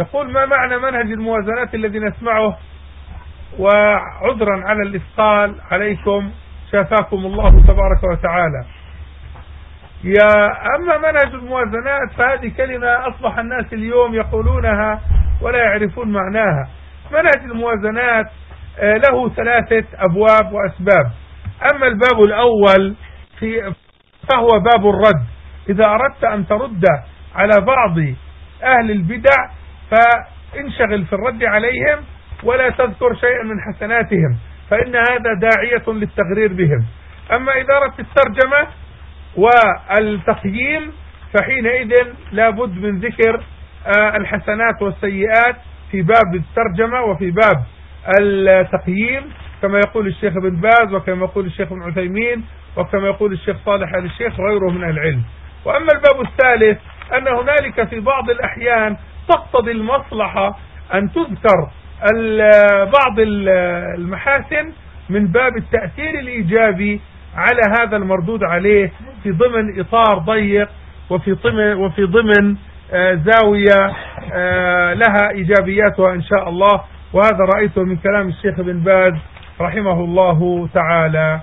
يقول ما معنى منهج الموازنات الذي نسمعه وعذرا على الإثقال عليكم شافاكم الله تبارك وتعالى. يا أما منهج الموازنات فهذه كلمة أصبح الناس اليوم يقولونها ولا يعرفون معناها. منهج الموازنات آه، له ثلاثة أبواب وأسباب. أما الباب الأول في فهو باب الرد. إذا أردت أن ترد على بعض أهل البدع فانشغل في الرد عليهم ولا تذكر شيئا من حسناتهم فإن هذا داعية للتغرير بهم. أما أردت الترجمة والتقييم فحينئذ لابد من ذكر آه، الحسنات والسيئات في باب الترجمة وفي باب التقييم كما يقول الشيخ ابن باز وكما يقول الشيخ ابن عثيمين وكما يقول الشيخ صالح الشيخ وغيره من العلم. وأما الباب الثالث أن هنالك في بعض الأحيان تقتضي المصلحة أن تذكر بعض المحاسن من باب التأثير الإيجابي على هذا المردود عليه في ضمن إطار ضيق وفي ضمن, وفي ضمن آه، زاوية آه، لها إيجابياتها إن شاء الله. وهذا رأيته من كلام الشيخ بن باز رحمه الله تعالى.